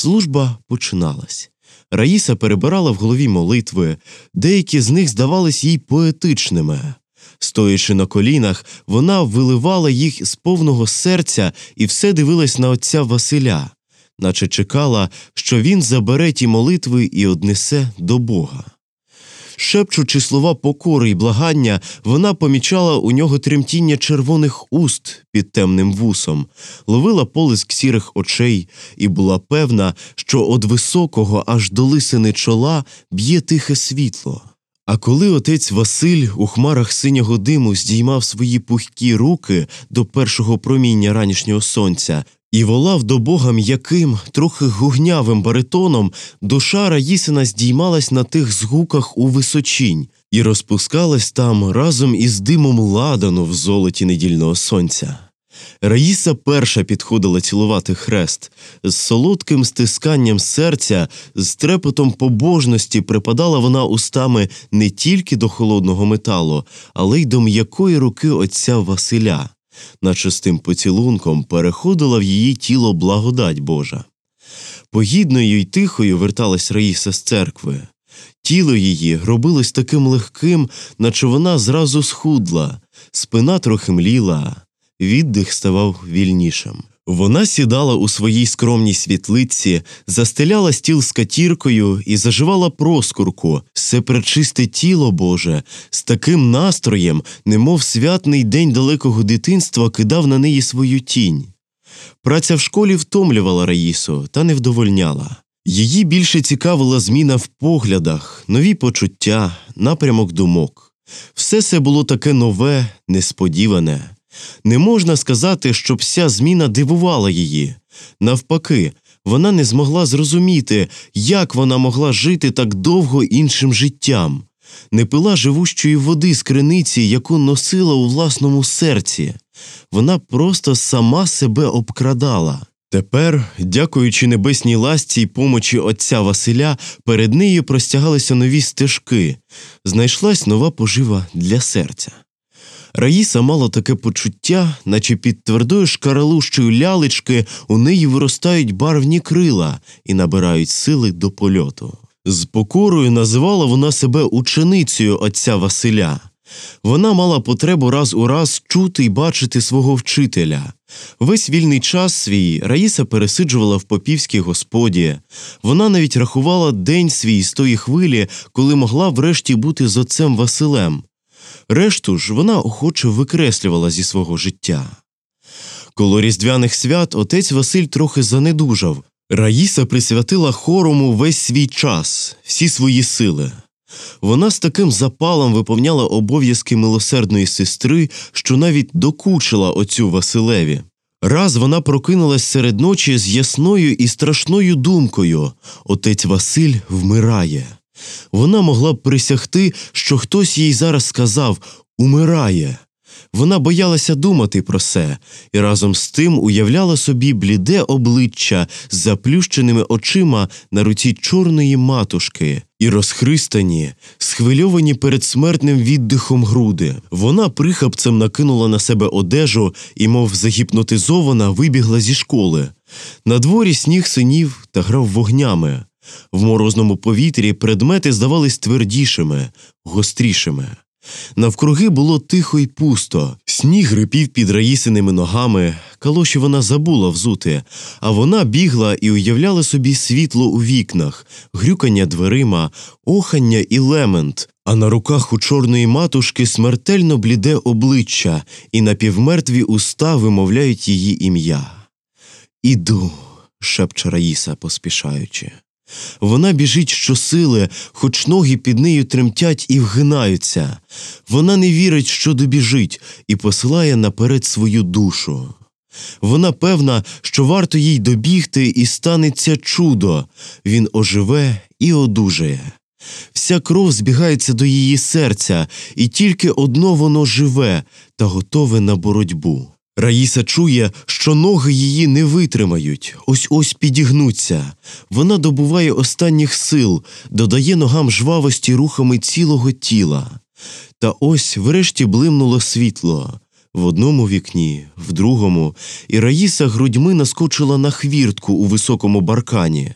Служба починалась. Раїса перебирала в голові молитви, деякі з них здавались їй поетичними. Стоячи на колінах, вона виливала їх з повного серця і все дивилась на отця Василя, наче чекала, що він забере ті молитви і однесе до Бога. Шепчучи слова покори й благання, вона помічала у нього тремтіння червоних уст під темним вусом, ловила полиск сірих очей і була певна, що од високого аж до лисини чола б'є тихе світло. А коли отець Василь у хмарах синього диму здіймав свої пухкі руки до першого проміння ранішнього сонця і волав до Бога м'яким, трохи гугнявим баритоном, душа Раїсина здіймалась на тих згуках у височінь і розпускалась там разом із димом ладану в золоті недільного сонця. Раїса перша підходила цілувати хрест, з солодким стисканням серця, з трепетом побожності припадала вона устами не тільки до холодного металу, але й до м'якої руки отця Василя, наче з тим поцілунком переходила в її тіло благодать Божа. Погідною й тихою верталась Раїса з церкви. Тіло її робилось таким легким, наче вона зразу схудла, спина трохи мліла віддих ставав вільнішим. Вона сідала у своїй скромній світлиці, застеляла стіл з катіркою і заживала проскурку, все пречисте тіло Боже, з таким настроєм, немов святний день далекого дитинства кидав на неї свою тінь. Праця в школі втомлювала Раїсу та не вдовольняла. Її більше цікавила зміна в поглядах, нові почуття, напрямок думок. Все це було таке нове, несподіване. Не можна сказати, щоб вся зміна дивувала її. Навпаки, вона не змогла зрозуміти, як вона могла жити так довго іншим життям, не пила живущої води з криниці, яку носила у власному серці. Вона просто сама себе обкрадала. Тепер, дякуючи небесній ласці й помочі отця Василя, перед нею простягалися нові стежки, знайшлась нова пожива для серця. Раїса мала таке почуття, наче під твердою шкаралущою лялечки у неї виростають барвні крила і набирають сили до польоту. З покорою називала вона себе ученицею отця Василя. Вона мала потребу раз у раз чути й бачити свого вчителя. Весь вільний час свій Раїса пересиджувала в попівській господі. Вона навіть рахувала день свій з тої хвилі, коли могла врешті бути з отцем Василем. Решту ж вона охоче викреслювала зі свого життя. Коло різдвяних свят отець Василь трохи занедужав. Раїса присвятила хорому весь свій час, всі свої сили. Вона з таким запалом виповняла обов'язки милосердної сестри, що навіть докучила отцю Василеві. Раз вона прокинулась серед ночі з ясною і страшною думкою отець Василь вмирає. Вона могла б присягти, що хтось їй зараз сказав умирає. Вона боялася думати про це і разом з тим уявляла собі бліде обличчя з заплющеними очима на руці чорної матушки і розхристані, схвильовані перед смертним віддихом груди. Вона прихапцем накинула на себе одежу і, мов загіпнотизована, вибігла зі школи. На дворі сніг синів та грав вогнями. В морозному повітрі предмети здавались твердішими, гострішими. Навкруги було тихо й пусто, сніг рипів під раїсиними ногами, калоші вона забула взути, а вона бігла і уявляла собі світло у вікнах, грюкання дверима, охання і лемент, а на руках у чорної матушки смертельно бліде обличчя, і напівмертві уста вимовляють її ім'я. Іду, шепче Раїса, поспішаючи. Вона біжить щосили, хоч ноги під нею тремтять і вгинаються. Вона не вірить, що добіжить, і посилає наперед свою душу. Вона певна, що варто їй добігти, і станеться чудо він оживе і одужає. Вся кров збігається до її серця, і тільки одно воно живе та готове на боротьбу. Раїса чує, що ноги її не витримають, ось ось підігнуться. Вона добуває останніх сил, додає ногам жвавості рухами цілого тіла. Та ось врешті блимнуло світло. В одному вікні, в другому, і Раїса грудьми наскочила на хвіртку у високому баркані.